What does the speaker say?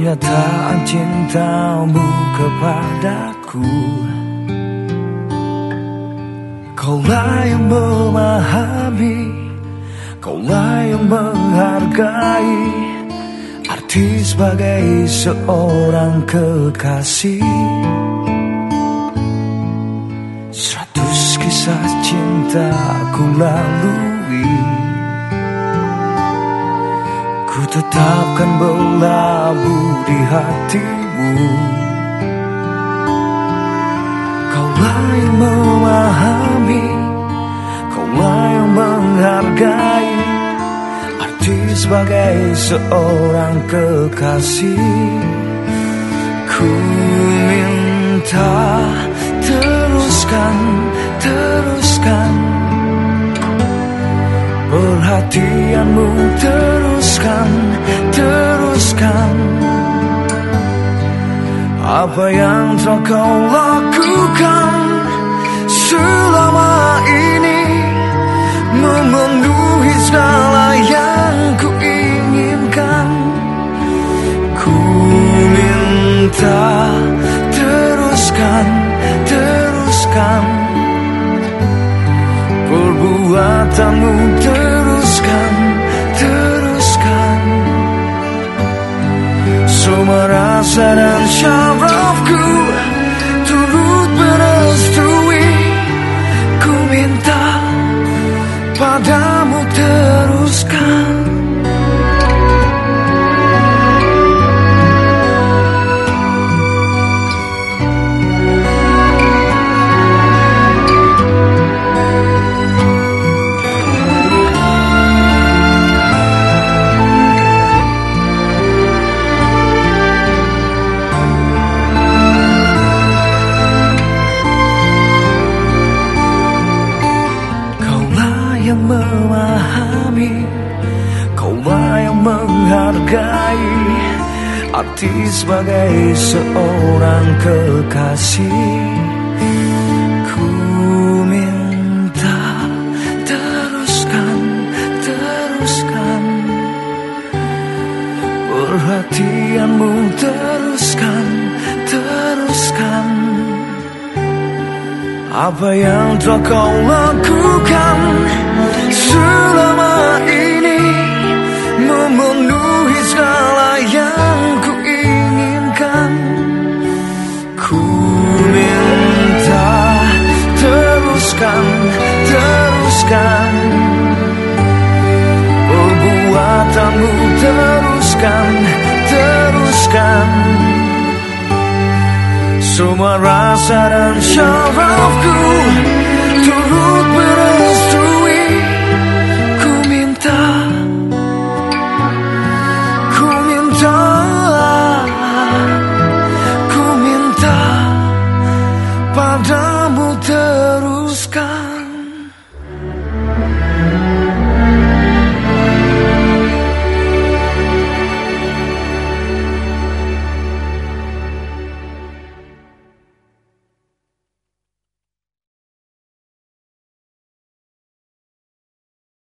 Pernyataan cintamu kepadaku. Kaulah yang memahami Kaulah yang menghargai. Arti sebagai seorang kekasih. Seratus kisah cinta ku lalui. Ku tetapkan di hatimu. Kaulah yang memahami Kaulah yang menghargai. Arti sebagai seorang kekasih Ku minta teruskan, teruskan. Perhatianmu teruskan, teruskan Apa yang telah kau lakukan Selama ini Memenuhi segala yang ku inginkan? Ku minta teruskan, teruskan Perbuatanmu teruskan, Semua rasa dan syarafku Arti sebagai seorang kekasih. Ku minta teruskan, teruskan. Perhatianmu teruskan, teruskan. Apa yang telah kau lakukan selama teruskan, teruskan. Semua rasa dan syarafku turut ber